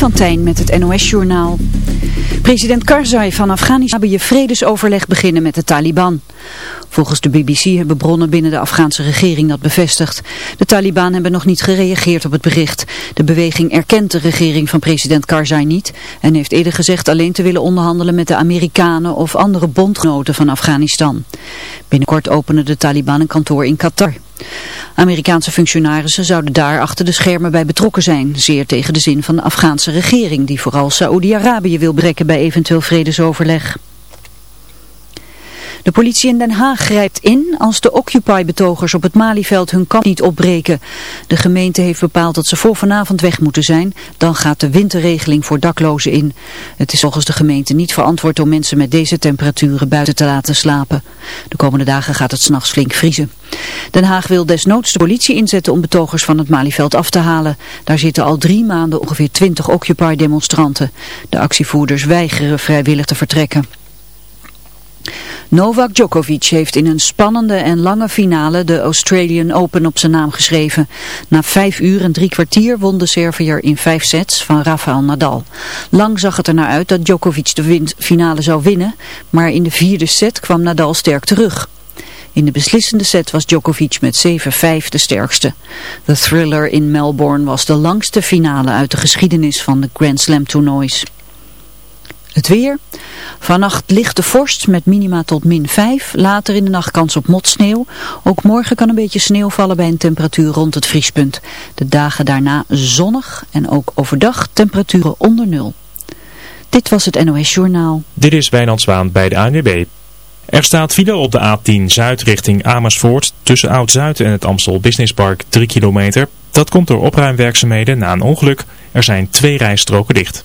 van Tijn met het NOS-journaal. President Karzai van Afghanistan wil je vredesoverleg beginnen met de Taliban. Volgens de BBC hebben bronnen binnen de Afghaanse regering dat bevestigd. De Taliban hebben nog niet gereageerd op het bericht. De beweging erkent de regering van president Karzai niet en heeft eerder gezegd alleen te willen onderhandelen met de Amerikanen of andere bondgenoten van Afghanistan. Binnenkort openen de Taliban een kantoor in Qatar. Amerikaanse functionarissen zouden daar achter de schermen bij betrokken zijn, zeer tegen de zin van de Afghaanse regering die vooral Saoedi-Arabië wil breken bij eventueel vredesoverleg. De politie in Den Haag grijpt in als de Occupy-betogers op het Malieveld hun kamp niet opbreken. De gemeente heeft bepaald dat ze voor vanavond weg moeten zijn. Dan gaat de winterregeling voor daklozen in. Het is volgens de gemeente niet verantwoord om mensen met deze temperaturen buiten te laten slapen. De komende dagen gaat het s'nachts flink vriezen. Den Haag wil desnoods de politie inzetten om betogers van het Malieveld af te halen. Daar zitten al drie maanden ongeveer 20 Occupy-demonstranten. De actievoerders weigeren vrijwillig te vertrekken. Novak Djokovic heeft in een spannende en lange finale de Australian Open op zijn naam geschreven. Na vijf uur en drie kwartier won de Serviër in vijf sets van Rafael Nadal. Lang zag het er naar uit dat Djokovic de finale zou winnen, maar in de vierde set kwam Nadal sterk terug. In de beslissende set was Djokovic met 7-5 de sterkste. De thriller in Melbourne was de langste finale uit de geschiedenis van de Grand Slam toernoois. Het weer. Vannacht lichte vorst met minima tot min 5. Later in de nacht kans op motsneeuw. Ook morgen kan een beetje sneeuw vallen bij een temperatuur rond het vriespunt. De dagen daarna zonnig en ook overdag temperaturen onder nul. Dit was het NOS Journaal. Dit is Wijnand Zwaan bij de ANWB. Er staat file op de A10 Zuid richting Amersfoort tussen Oud-Zuid en het Amstel Business Park 3 kilometer. Dat komt door opruimwerkzaamheden na een ongeluk. Er zijn twee rijstroken dicht.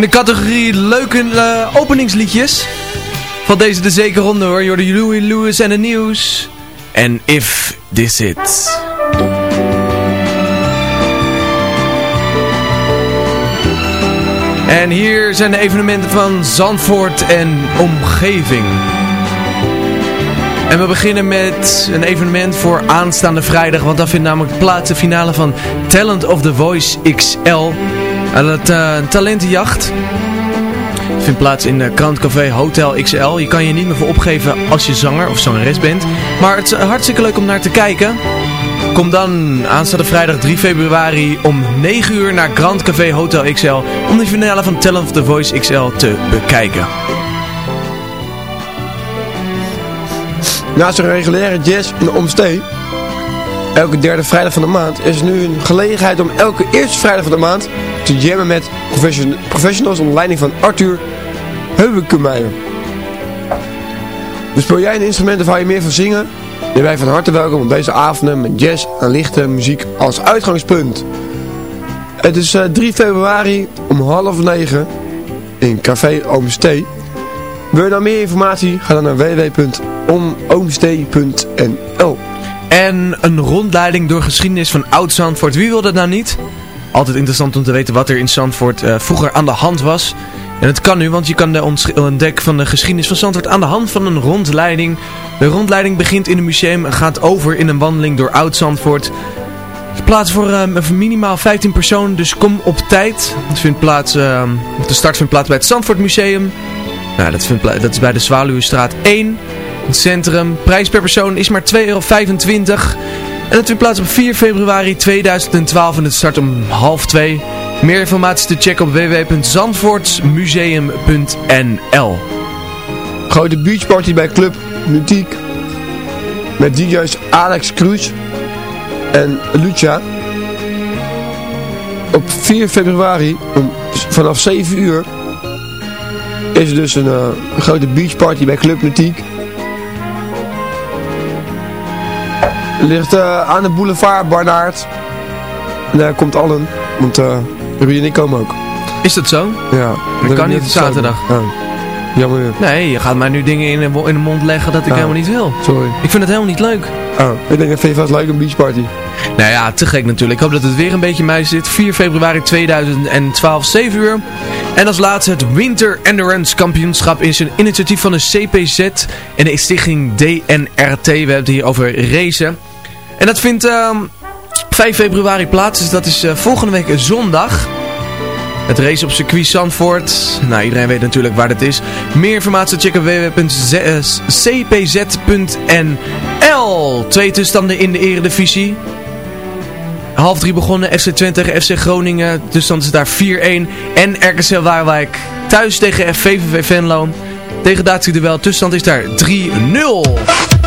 In de categorie leuke eh, openingsliedjes valt deze de zeker ronde hoor. Jordi Louis Lewis en de nieuws. En If This It. En hier zijn de evenementen van Zandvoort en omgeving. En we beginnen met een evenement voor aanstaande vrijdag. Want dan vindt namelijk plaats de finale van Talent of the Voice XL. En het eh, talentenjacht vindt plaats in de Krantcafé Hotel XL. Je kan je niet meer voor opgeven als je zanger of zangeres bent. Maar het is hartstikke leuk om naar te kijken. Kom dan aanstaande vrijdag 3 februari om 9 uur naar Grand Café Hotel XL om de finale van Talent of the Voice XL te bekijken. Naast een reguliere jazz in de Omstee, elke derde vrijdag van de maand, is nu een gelegenheid om elke eerste vrijdag van de maand te jammen met profession- professionals onder leiding van Arthur Heubenkemeijer. Dus speel jij een instrument of hou je meer van zingen? Dan ben jij van harte welkom op deze avonden met jazz en lichte muziek als uitgangspunt. Het is eh, 3 februari om half negen in Café Oomstee. Wil je nou meer informatie? Ga dan naar www.oomstee.nl En een rondleiding door geschiedenis van Oud-Zandvoort. Wie wil dat nou niet? Altijd interessant om te weten wat er in Zandvoort eh, vroeger aan de hand was. En het kan nu, want je kan de ontdekken van de geschiedenis van Zandvoort aan de hand van een rondleiding. De rondleiding begint in een museum en gaat over in een wandeling door Oud-Zandvoort. Plaats voor eh, voor minimaal 15 personen, dus kom op tijd. Het vindt plaats, eh, de start vindt plaats bij het Zandvoort Museum. Nou, dat, vindt dat is bij de Zwaluwestraat 1. Het centrum. Prijs per persoon is maar 2,25 euro. En het vindt plaats op 4 februari 2012 en het start om half 2. Meer informatie te checken op www.zandvoortsmuseum.nl Grote beachparty bij Club Nutiek. Met DJ's Alex Cruz en Lucia. Op 4 februari om, vanaf 7 uur is er dus een eh, grote beachparty bij Club Nutiek. Ligt eh, aan de boulevard Barnaert. En daar komt allen, want uh, Ruud en ik komen ook. Is dat zo? Ja, Dat kan niet op zaterdag. Ja. Jammer. Nee, je gaat mij nu dingen in in de mond leggen dat ik Ja. helemaal niet wil. Sorry. Ik vind het helemaal niet leuk. Oh, ik denk dat vind vast leuk een beachparty. Nou ja, te gek natuurlijk. Ik hoop dat het weer een beetje mij zit. 4 februari 2012, 7 uur. En als laatste het Winter Endurance Kampioenschap is een initiatief van de CPZ en de stichting DNRT. We hebben het hier over racen. En dat vindt ehm, 5 februari plaats, dus dat is eh, volgende week zondag. Het race op circuit Zandvoort. Nou, iedereen weet natuurlijk waar dat is. Meer informatie checken www.cpz.nl Twee tussenstanden in de eredivisie. Half drie begonnen FC Twente tegen FC Groningen. Tussenstand is daar 4-1. En RKC Waalwijk thuis tegen VVV Venlo. Tegen Duel. Tussenstand is daar 3-0.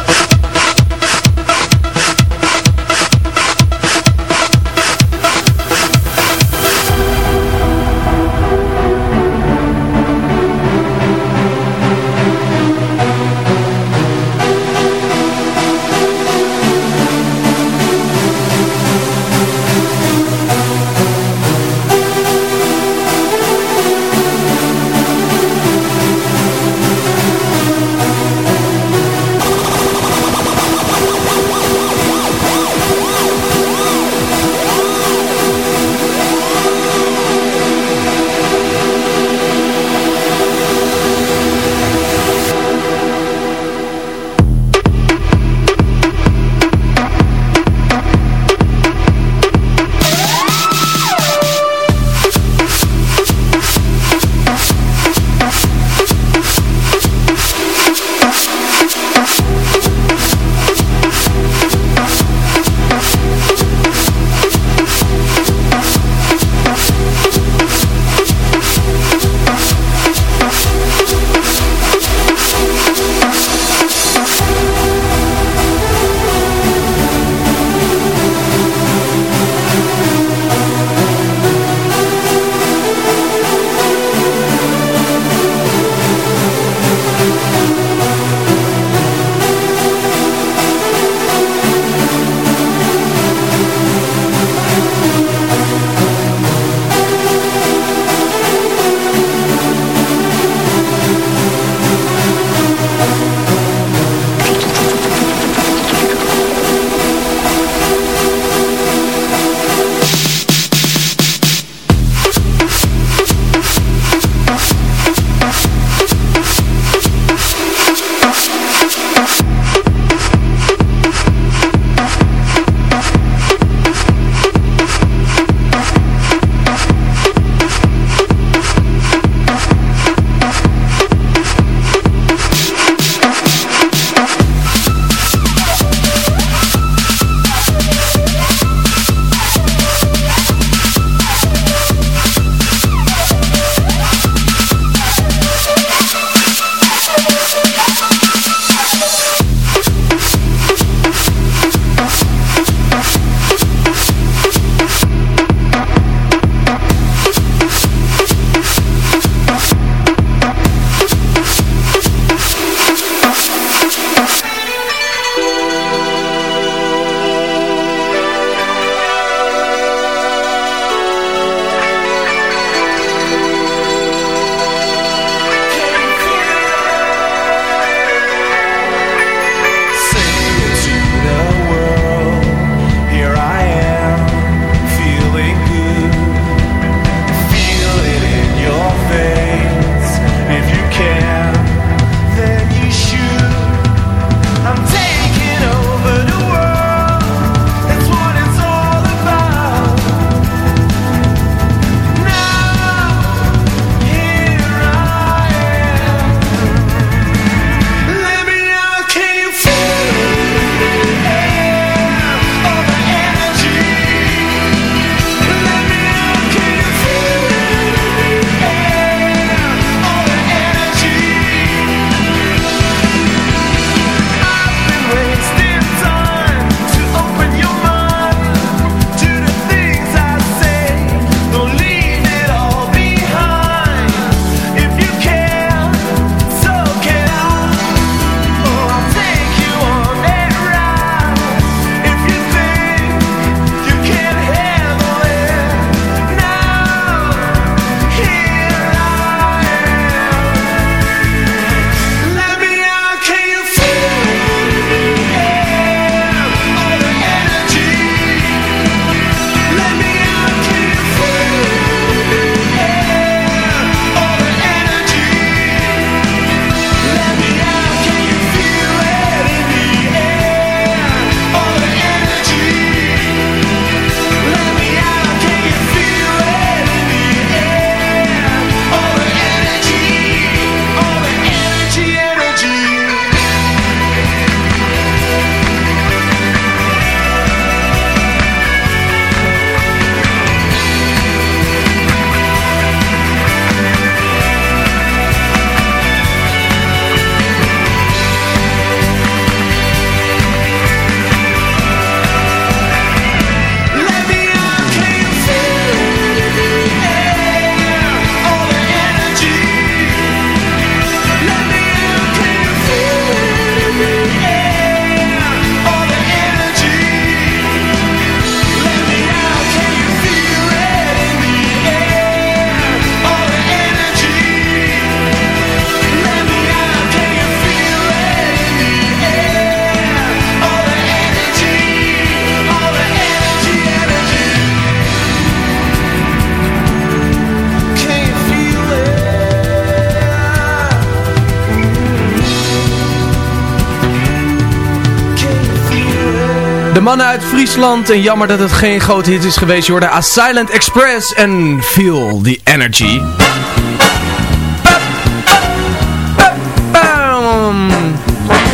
Mannen uit Friesland. En jammer dat het geen grote hit is geweest. Je hoorde A Silent Express en Feel the Energy.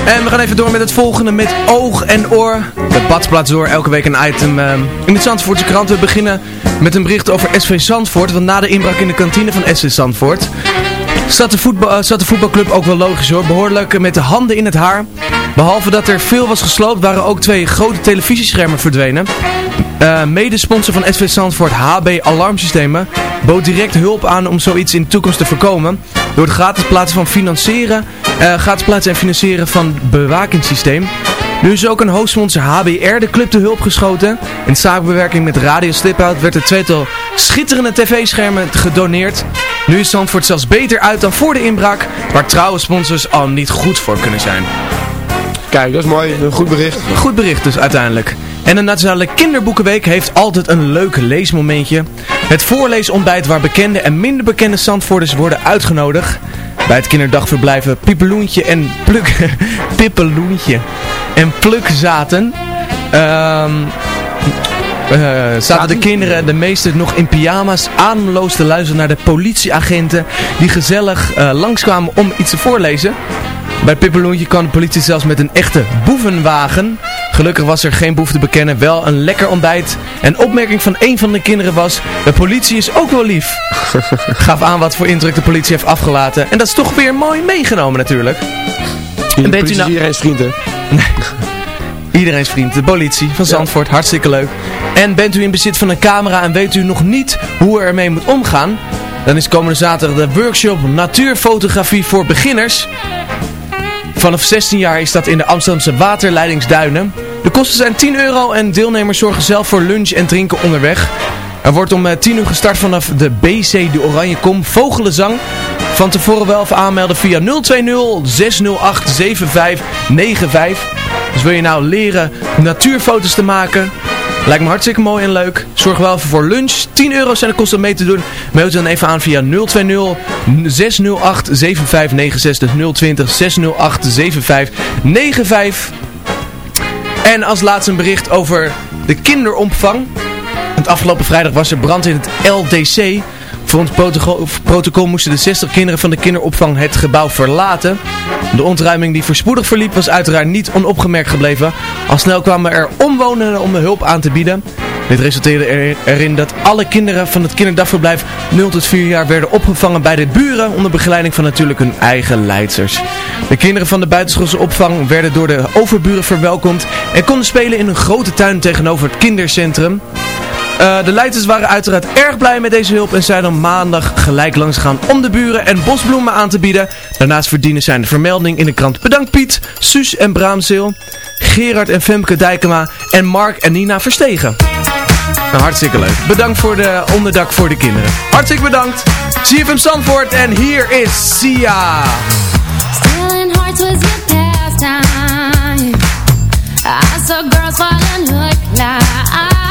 En we gaan even door met het volgende met oog en oor. De badplaats door, elke week een item uh, in de Zandvoortse krant. We beginnen met een bericht over SV Zandvoort. Want na de inbraak in de kantine van SV Zandvoort... Zat de, voetbal, uh, de voetbalclub ook wel logisch hoor. Behoorlijk met de handen in het haar. Behalve dat er veel was gesloopt, waren ook twee grote televisieschermen verdwenen. Uh, medesponsor van SV Zandvoort, HB Alarmsystemen, bood direct hulp aan om zoiets in de toekomst te voorkomen. Door het gratis plaatsen van financieren, uh, gratis plaatsen en financieren van bewakingssysteem. Nu is ook een hoofdsponsor HBR de club te hulp geschoten. In samenwerking met Radio Slipout werd er tweetal schitterende tv-schermen gedoneerd. Nu is Zandvoort zelfs beter uit dan voor de inbraak, waar trouwe sponsors al niet goed voor kunnen zijn. Kijk, dat is mooi. Een goed bericht. Goed bericht dus uiteindelijk. En de Nationale Kinderboekenweek heeft altijd een leuk leesmomentje. Het voorleesontbijt waar bekende en minder bekende Zandvoorters worden uitgenodigd. Bij het kinderdagverblijven Pippeloentje en Pluk... Pippeloentje en Pluk zaten... Ehm... Uh, zaten de kinderen, de meeste nog in pyjama's, ademloos te luisteren naar de politieagenten die gezellig uh, langskwamen om iets te voorlezen. Bij Pippeloentje kwam de politie zelfs met een echte boevenwagen. Gelukkig was er geen boef te bekennen, wel een lekker ontbijt. En opmerking van een van de kinderen was, de politie is ook wel lief. Gaf aan wat voor indruk de politie heeft afgelaten. En dat is toch weer mooi meegenomen natuurlijk. En bent u nou... iedereen's vriend, hè? Nee. Iedereen's vriend, de politie van Zandvoort, ja. hartstikke leuk. En bent u in bezit van een camera en weet u nog niet hoe u ermee moet omgaan? Dan is komende zaterdag de workshop Natuurfotografie voor Beginners. Vanaf 16 jaar is dat in de Amsterdamse waterleidingsduinen. De kosten zijn 10 euro en deelnemers zorgen zelf voor lunch en drinken onderweg. Er wordt om 10 uur gestart vanaf de BC de Oranjekom Vogelenzang. Van tevoren wel even aanmelden via 020 608 7595. Dus wil je nou leren natuurfoto's te maken... Lijkt me hartstikke mooi en leuk. Zorg wel even voor lunch. 10 euro zijn de kosten om mee te doen. Meld dan even aan via 020 608 7596. Dus 020 608 7595. En als laatste een bericht over de kinderopvang. Het afgelopen vrijdag was er brand in het LDC. Volgens protocol, protocol moesten de 60 kinderen van de kinderopvang het gebouw verlaten. De ontruiming die voorspoedig verliep was uiteraard niet onopgemerkt gebleven. Al snel kwamen er omwonenden om de hulp aan te bieden. Dit resulteerde erin dat alle kinderen van het kinderdagverblijf 0 tot 4 jaar werden opgevangen bij de buren onder begeleiding van natuurlijk hun eigen leidsters. De kinderen van de buitenschoolse opvang werden door de overburen verwelkomd en konden spelen in een grote tuin tegenover het kindercentrum. Uh, de leiders waren uiteraard erg blij met deze hulp en zijn dan maandag gelijk langs gegaan om de buren en bosbloemen aan te bieden. Daarnaast verdienen zij de vermelding in de krant Bedankt Piet, Suus en Braamzeel, Gerard en Femke Dijkema en Mark en Nina Verstegen. Nou, hartstikke leuk. Bedankt voor de onderdak voor de kinderen. Hartstikke bedankt. CFM Zandvoort en hier is Sia. Stealing hearts was your pastime. I saw girls hook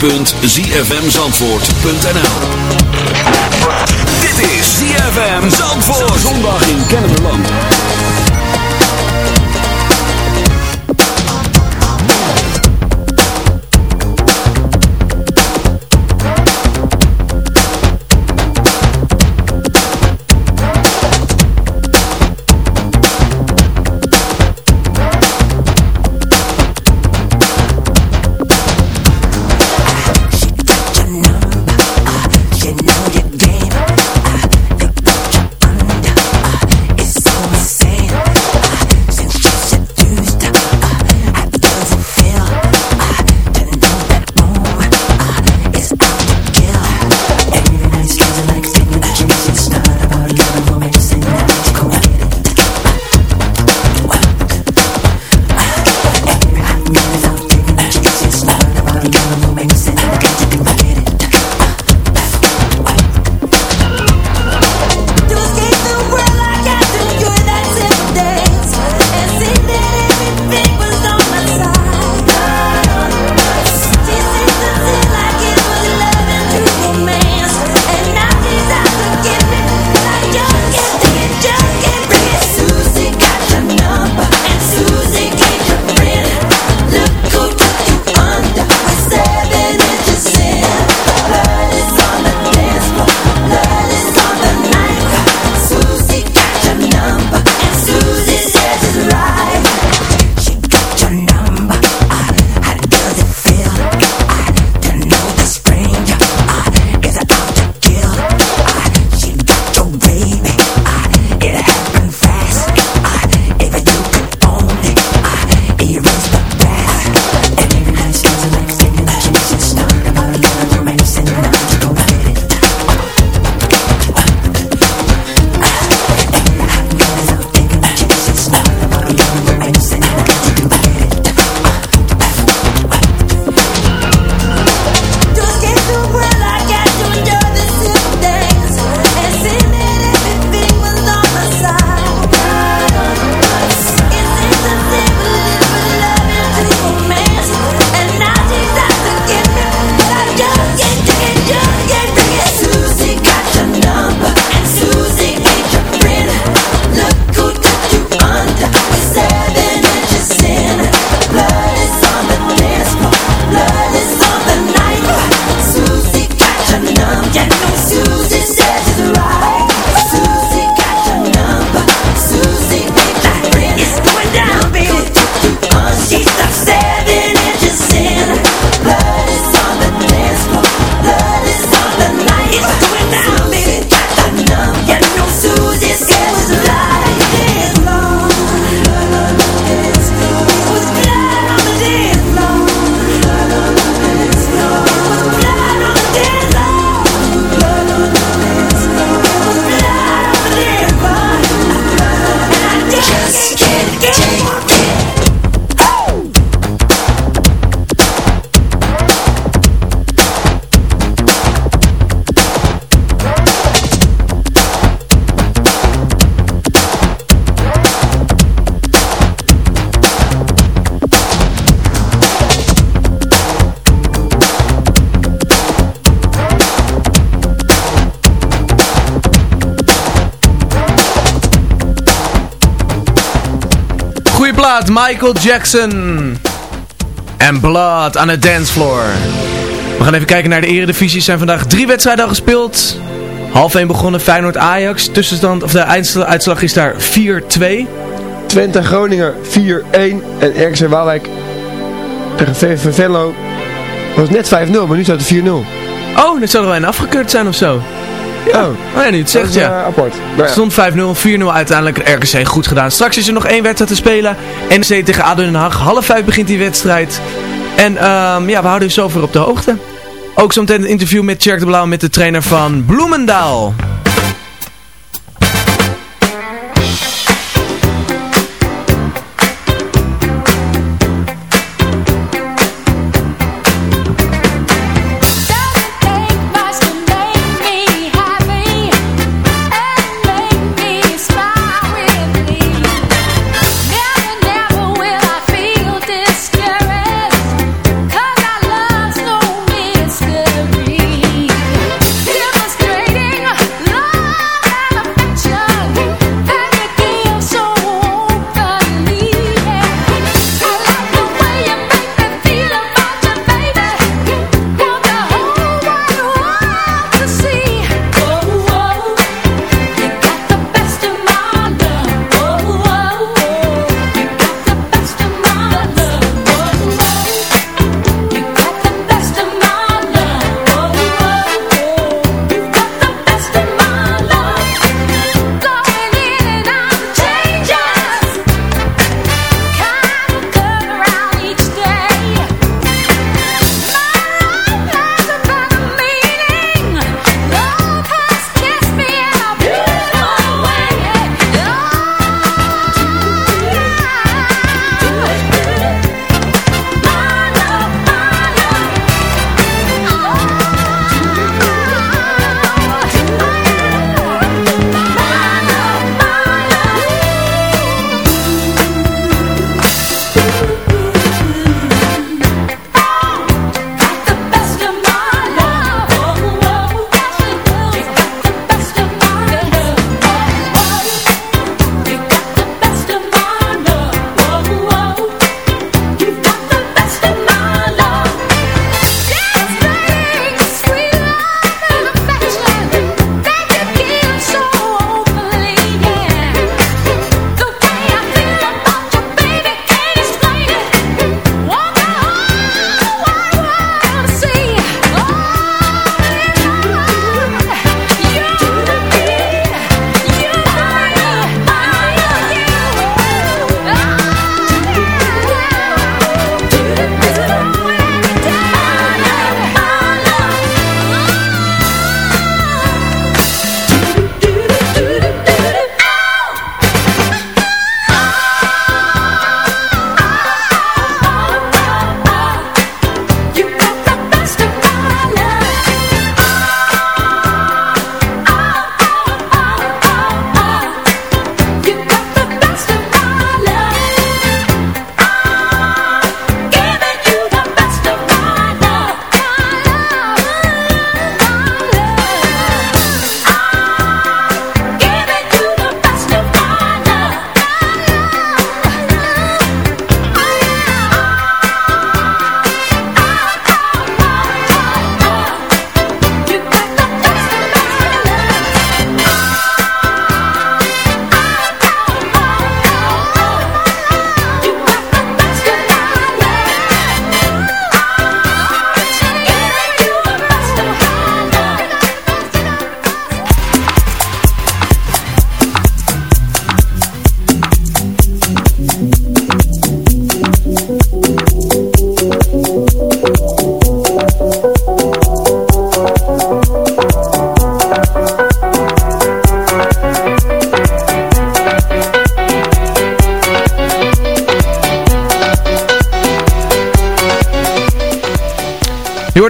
www.zfmzandvoort.nl Michael Jackson. En Blood aan het dancefloor. We gaan even kijken naar de eredivisie. Er zijn vandaag drie wedstrijden al gespeeld. Half 1 begonnen Feyenoord Ajax. Tussenstand, of de uitslag is daar 4-2. Twente Groningen 4-1 en RKC Waalwijk tegen VV Venlo was net 5-0, maar nu staat het 4-0. Oh, dit zou er wel een afgekeurd zijn of zo. Ja. Oh, oh ja, nu het zegt, Dat is, ja. eh, apart. Ja. Stond 5-0, 4-0 uiteindelijk. RKC goed gedaan. Straks is er nog één wedstrijd te spelen. NEC tegen ADO Den Haag. Half vijf begint die wedstrijd. En ehm, ja, we houden u zover op de hoogte. Ook zometeen een interview met Tjerk de Blauw met de trainer van Bloemendaal.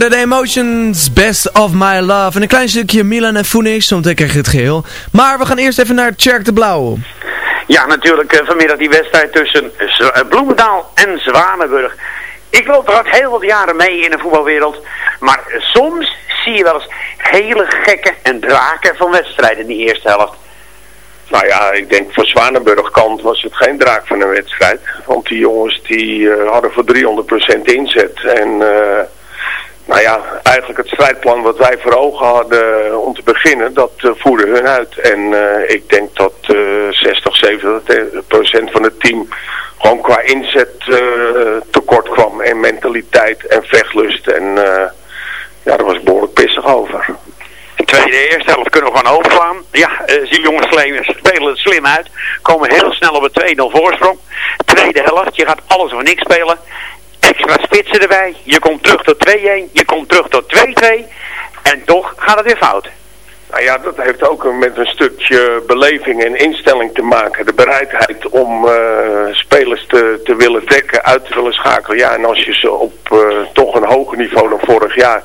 Hoorde de Emotions, Best of My Love. En een klein stukje Milan en Phoenix, zometeen krijg je het geheel. Maar we gaan eerst even naar Tjerk de Blauw. Ja, natuurlijk eh, vanmiddag die wedstrijd tussen eh, Bloemendaal en Zwanenburg. Ik loop er ook heel wat jaren mee in de voetbalwereld. Maar soms zie je wel eens hele gekke en draken van wedstrijden in die eerste helft. Nou ja, ik denk voor Zwanenburg kant was het geen draak van een wedstrijd. Want die jongens die eh, hadden voor 300% inzet. En eh, nou ja, eigenlijk het strijdplan wat wij voor ogen hadden eh, om te beginnen, dat eh, voerde hun uit. En eh, ik denk dat eh 60, 70 procent van het team gewoon qua inzet tekort kwam. En mentaliteit en vechtlust. En ja, daar was behoorlijk pissig over. De tweede eerste helft kunnen we gewoon overslaan. Ja, die jongens spelen het slim uit. Komen heel snel op een 2-0 voorsprong. Tweede helft, je gaat alles of niks spelen. Extra spitsen erbij. Je komt terug tot 2-1. Je komt terug tot 2-2. En toch gaat het weer fout. Nou ja, dat heeft ook met een stukje beleving en instelling te maken. De bereidheid om eh, spelers te, te willen dekken, uit te willen schakelen. Ja, en als je ze op eh, toch een hoger niveau dan vorig jaar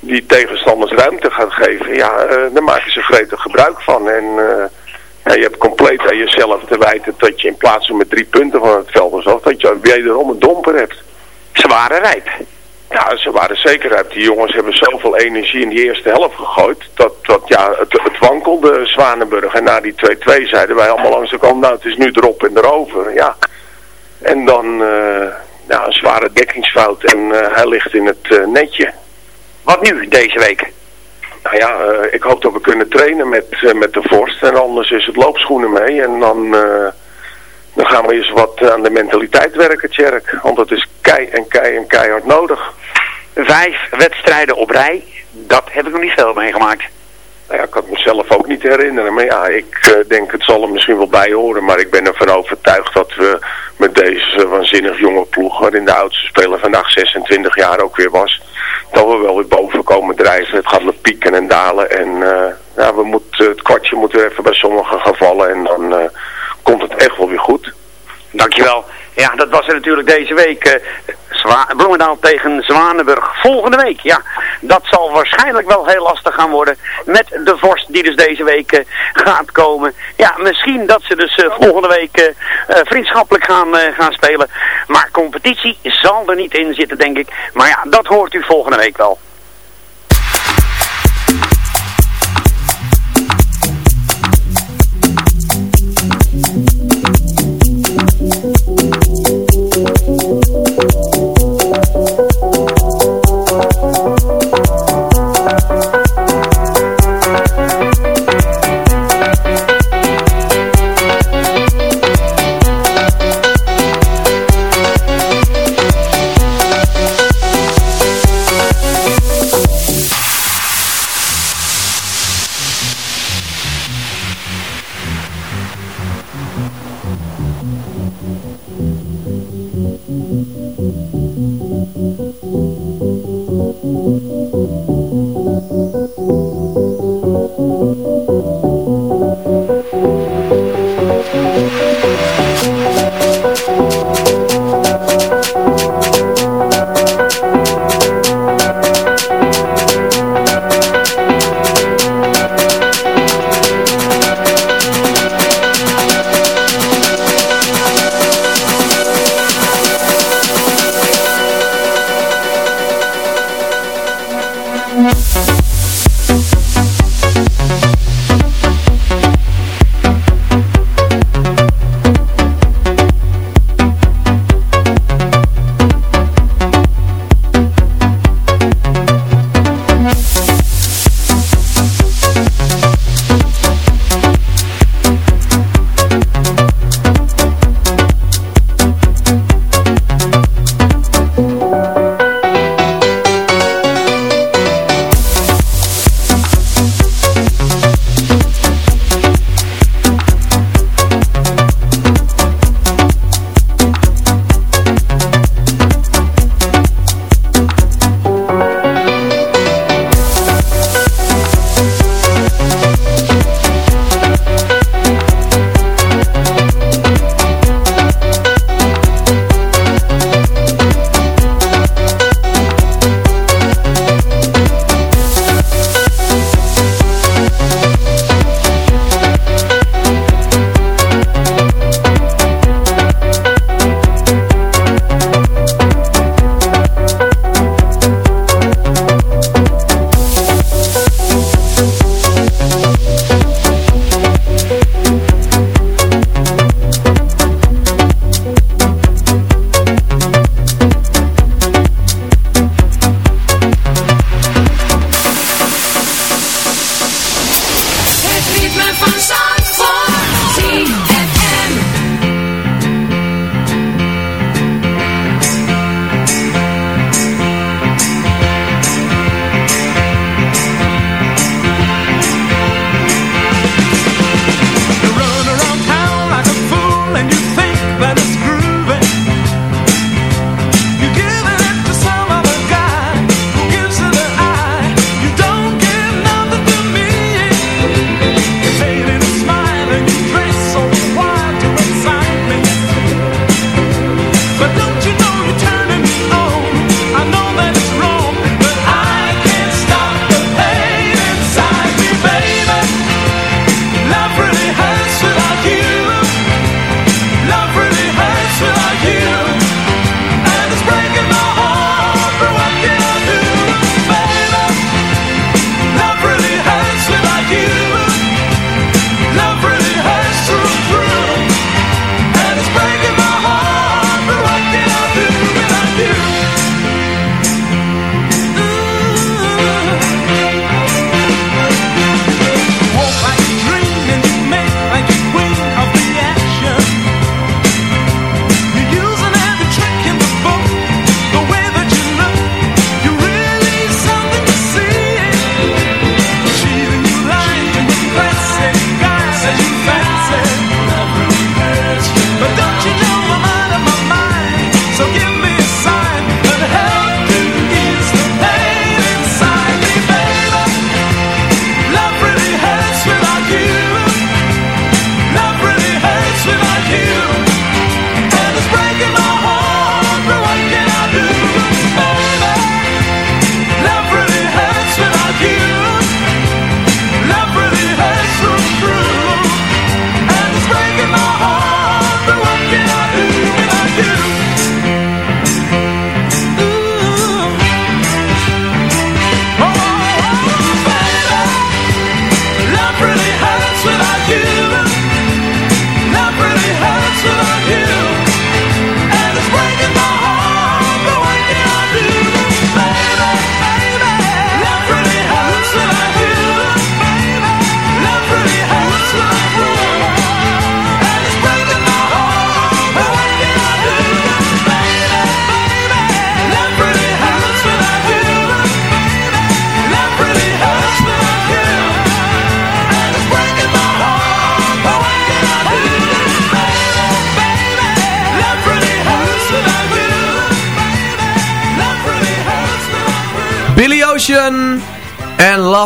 die tegenstanders ruimte gaat geven, ja, eh daar maken ze gretig gebruik van. En ja, je hebt compleet aan jezelf te wijten dat je in plaats van met drie punten van het veld of dat je wederom een domper hebt. Ze waren rijp. Ja, ze waren zeker uit. Die jongens hebben zoveel energie in die eerste helft gegooid. Dat, dat ja, het, het wankelde Zwanenburg. En na die 2-2 zeiden wij allemaal langs de kant, nou het is nu erop en erover. Ja. En dan eh, ja, een zware dekkingsfout en eh, hij ligt in het eh, netje. Wat nu deze week? Nou ja, ik hoop dat we kunnen trainen met, met de vorst. En anders is het loopschoenen mee. En dan, dan gaan we eens wat aan de mentaliteit werken, Tjerk. Want dat is kei en kei en keihard nodig. Vijf wedstrijden op rij. Dat heb ik nog niet veel meegemaakt. Nou ja, ik kan het mezelf ook niet herinneren. Maar ja, ik eh, denk het zal er misschien wel bij horen. Maar ik ben ervan overtuigd dat we met deze waanzinnig jonge ploeg... waarin de oudste speler vandaag 26 jaar ook weer was... dat we wel weer boven komen drijven. Het gaat met pieken en dalen. En eh, ja, we moeten, het kwartje moet weer even bij sommige gevallen. En dan eh, komt het echt wel weer goed. Dankjewel. Ja, dat was er natuurlijk deze week. eh, Bloemendaal tegen Zwanenburg. Volgende week, ja. Dat zal waarschijnlijk wel heel lastig gaan worden. Met de vorst die dus deze week eh, gaat komen. Ja, misschien dat ze dus eh, volgende week vriendschappelijk gaan, gaan spelen. Maar competitie zal er niet in zitten, denk ik. Maar ja, dat hoort u volgende week wel.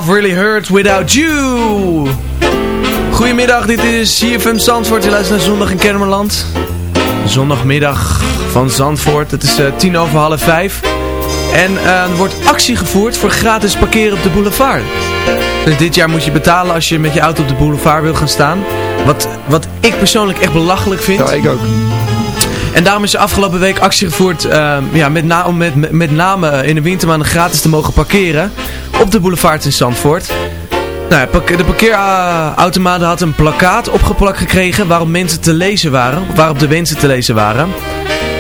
Love Really Hurts Without You. Goedemiddag, dit is CFM Zandvoort. Je luistert naar Zondag in Kermerland. Zondagmiddag van Zandvoort. Het is eh, tien over half vijf. En eh, er wordt actie gevoerd voor gratis parkeren op de boulevard. Dus dit jaar moet je betalen als je met je auto op de boulevard wil gaan staan. Wat, wat ik persoonlijk echt belachelijk vind. Ja, ik ook. En daarom is er afgelopen week actie gevoerd eh, ja, met, na om met, met, met name in de wintermaanden gratis te mogen parkeren op de boulevard in Zandvoort. Nou, de parkeerautomaten had een plakkaat opgeplakt gekregen waarop mensen te lezen waren, waarop de wensen te lezen waren.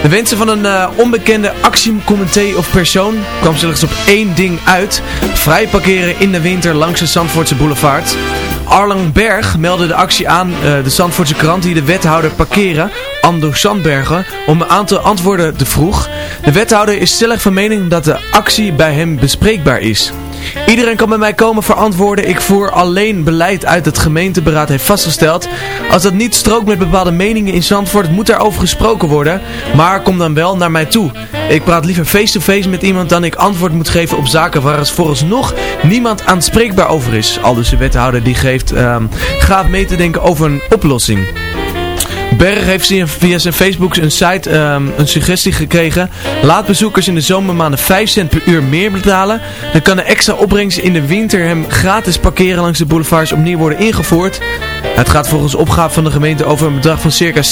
De wensen van een eh, onbekende actiecomité of persoon kwam slechts op één ding uit. Vrij parkeren in de winter langs de Zandvoortse boulevard. Arlang Berg meldde de actie aan eh, de Zandvoortse krant die de wethouder parkeren, Ando Sandbergen, om een aantal antwoorden te vroeg. De wethouder is stellig van mening dat de actie bij hem bespreekbaar is. Iedereen kan bij mij komen voor antwoorden. Ik voer alleen beleid uit dat gemeenteberaad heeft vastgesteld. Als dat niet strookt met bepaalde meningen in Zandvoort, moet daarover gesproken worden. Maar kom dan wel naar mij toe. Ik praat liever face-to-face met iemand dan ik antwoord moet geven op zaken waar er vooralsnog niemand aanspreekbaar over is. Al dus de wethouder die geeft, ehm, gaat mee te denken over een oplossing. Berg heeft via- zijn Facebook een site ehm, een suggestie gekregen. Laat bezoekers in de zomermaanden 5 cent per uur meer betalen. Dan kan de extra opbrengst in de winter hem gratis parkeren langs de boulevards opnieuw worden ingevoerd. Het gaat volgens opgave van de gemeente over een bedrag van circa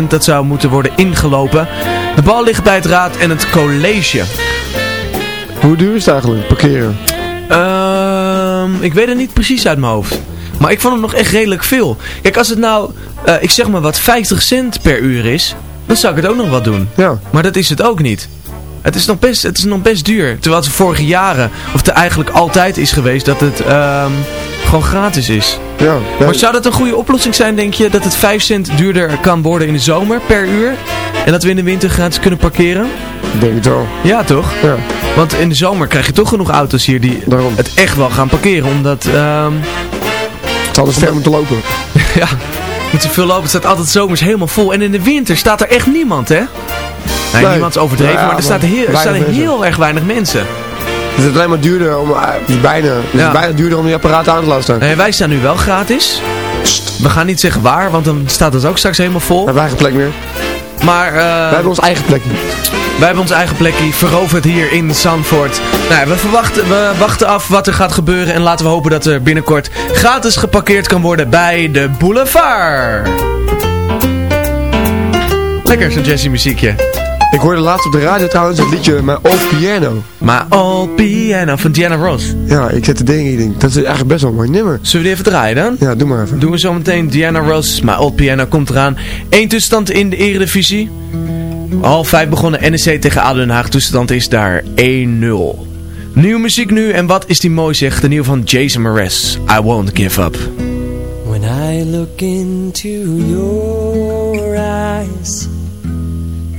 60.000 dat zou moeten worden ingelopen. De bal ligt bij het raad en het college. Hoe duur is het eigenlijk, parkeren? Ehm, ik weet het niet precies uit mijn hoofd. Maar ik vond het nog echt redelijk veel. Kijk, als het nou, eh, ik zeg maar wat, 50 cent per uur is, dan zou ik het ook nog wat doen. Ja. Maar dat is het ook niet. Het is nog best, het is nog best duur. Terwijl het vorige jaren, of het eigenlijk altijd is geweest, dat het ehm, gewoon gratis is. Ja. ja. Maar zou dat een goede oplossing zijn, denk je? Dat het 5 cent duurder kan worden in de zomer per uur? En dat we in de winter gratis kunnen parkeren? Ik denk het wel. Ja, toch? Ja. Want in de zomer krijg je toch genoeg auto's hier die Daarom. het echt wel gaan parkeren. Omdat, ehm Het zal dus ver moeten lopen. ja, moet je veel lopen. Het staat altijd zomers helemaal vol. En in de winter staat er echt niemand, hè? Nee, Nee. niemand is overdreven, Ja, maar er, staat heel, er staan mensen. heel erg weinig mensen. Het is alleen maar duurder om, eh, het bijna, het is bijna duurder om die apparaat aan te laten staan. Nee, wij staan nu wel gratis. We gaan niet zeggen waar, want dan staat het ook straks helemaal vol. We hebben eigen plek meer. Maar eh, We hebben ons eigen plekje. wij hebben ons eigen plekje veroverd hier in Zandvoort. Nou, ja, we, verwachten, we wachten af wat er gaat gebeuren. En laten we hopen dat er binnenkort gratis geparkeerd kan worden bij de boulevard. Lekker zo'n jazzy muziekje. Ik hoorde laatst op de radio trouwens het liedje My Old Piano. Maar Old Piano van Diana Ross. Ja, ik zet de dingen in. denk, Dat is eigenlijk best wel een mooi nummer. Zullen we die even draaien dan? Ja, doe maar even. Doen we zo meteen Diana Ross, maar Old Piano komt eraan. Eén tussenstand in de Eredivisie. Half vijf begonnen NEC tegen ADO Den Haag. Tussenstand is daar 1-0. Nieuwe muziek nu en wat is die mooi zeg. De nieuwe van Jason Mraz. I won't give up. When I look into your eyes,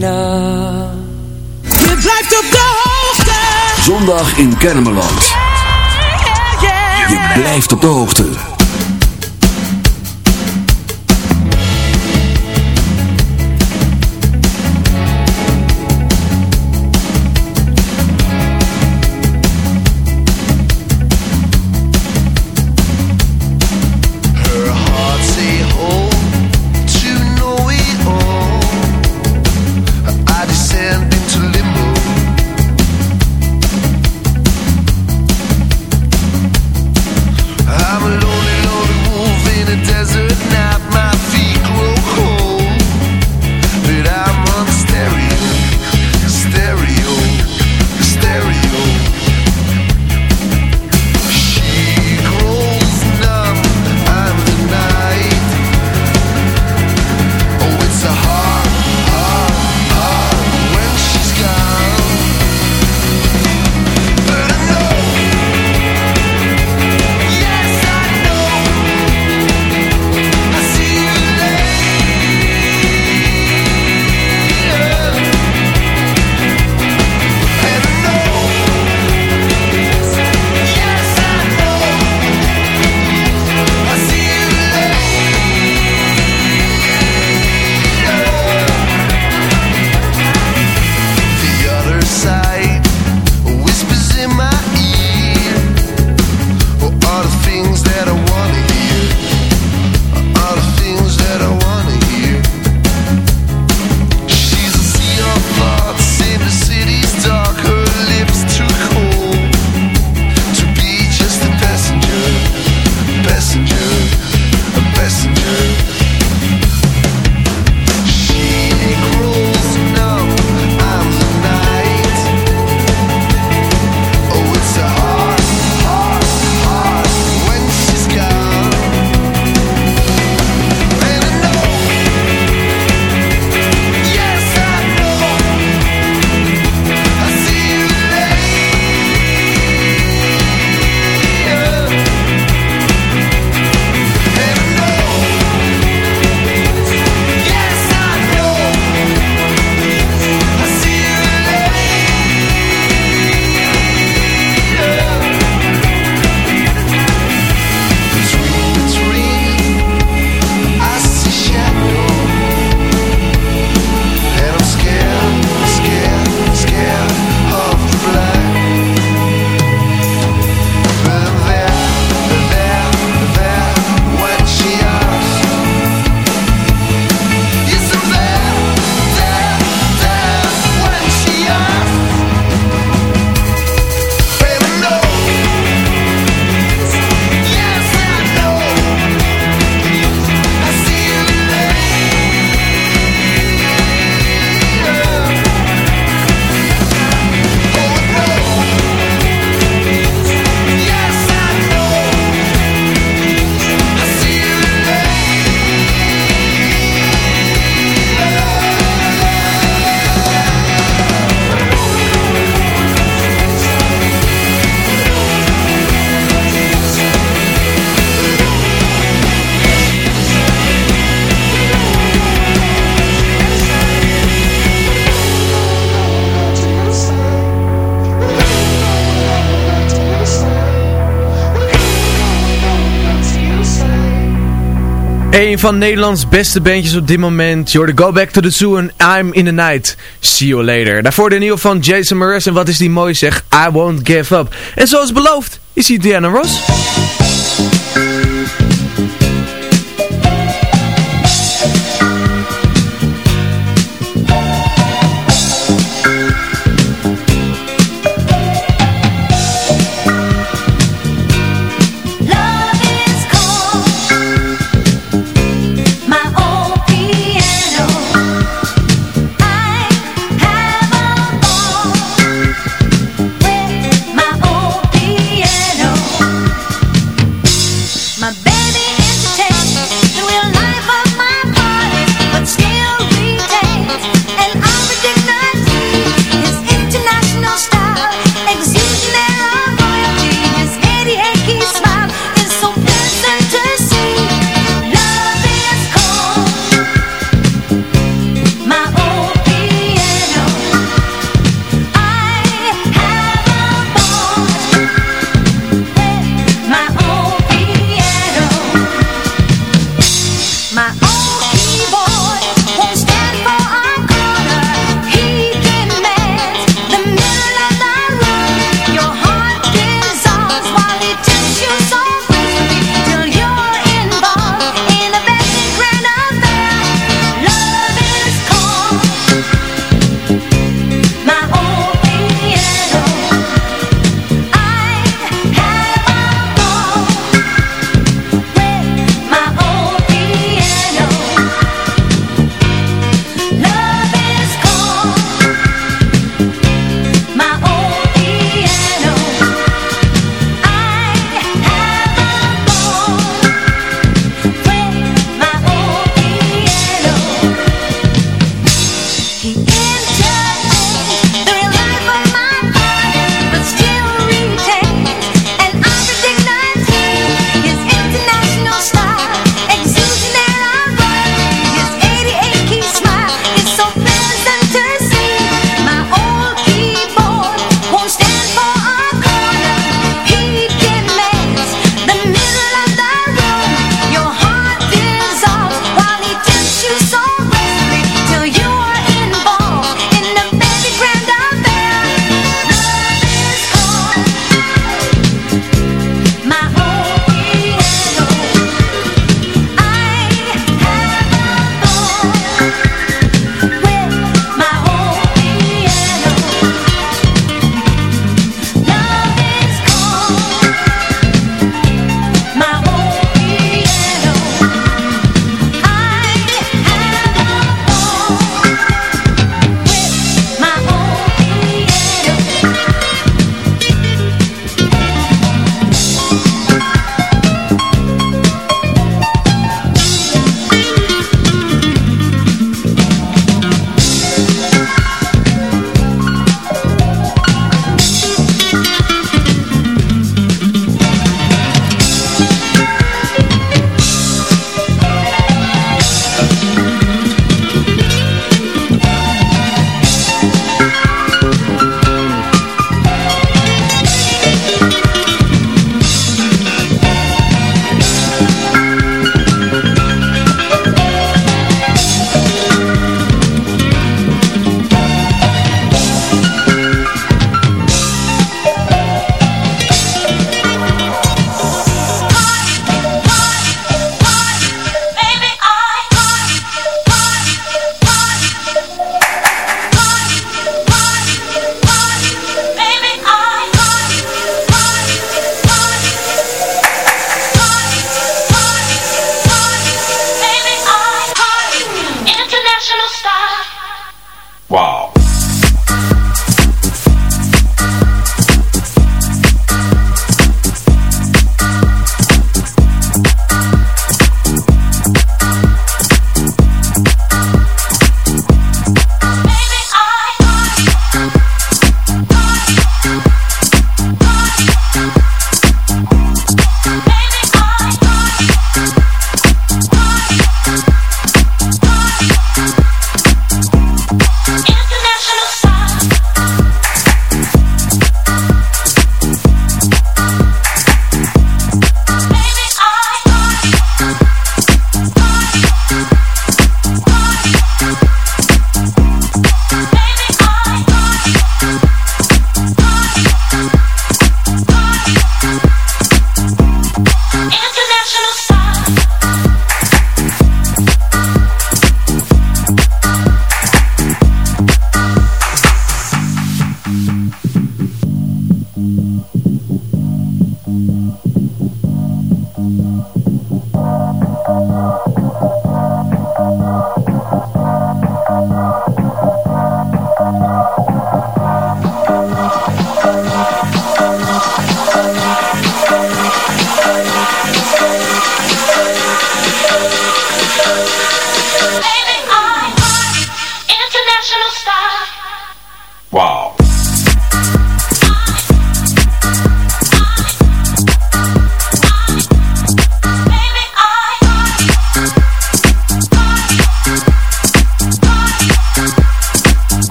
winnaar. Je blijft op de hoogte. Zondag in Kermeland. Yeah, yeah, yeah. Je blijft op de hoogte. Van Nederlands beste bandjes op dit moment. Je hoorde Go Back to the Zoo en I'm in the Night. See you later. Daarvoor de nieuwe van Jason Mraz en wat is die mooi zeg. I won't give up. En zoals beloofd is hier Diana Ross.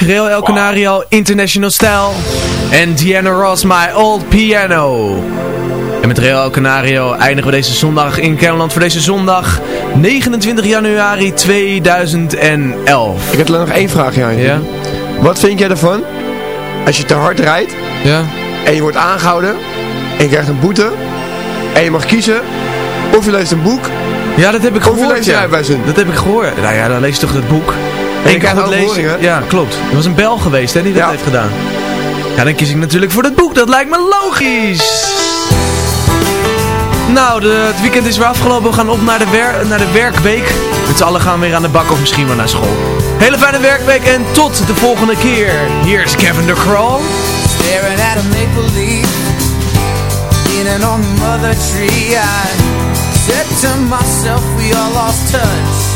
Link? Real El Canario, International Style. En Diana Ross, My Old Piano. En met Real El Canario eindigen we deze zondag in Kermeland voor deze zondag 29 januari 2011. Ik heb nog één vraag, Jan. Ja? Wat vind jij ervan als je te hard rijdt Ja? en je wordt aangehouden en je krijgt een boete en je mag kiezen of je leest een boek Ja, dat heb ik of je gehoord. leest Ja. Dat heb ik gehoord. Nou ja, dan lees je toch het boek. En je krijgt ook verhoringen. Ja, klopt. Er was een bel geweest hè, die dat Ja. heeft gedaan. Ja, dan kies ik natuurlijk voor het boek. Dat lijkt me logisch. Nou, de, het weekend is weer afgelopen. We gaan op naar de, wer naar de werkweek. Met z'n allen gaan we weer aan de bak of misschien wel naar school. Hele fijne werkweek en tot de volgende keer. Hier is Kevin de Crawl. Staring at a maple leaf Leaning on the mother tree I said to myself we all lost touch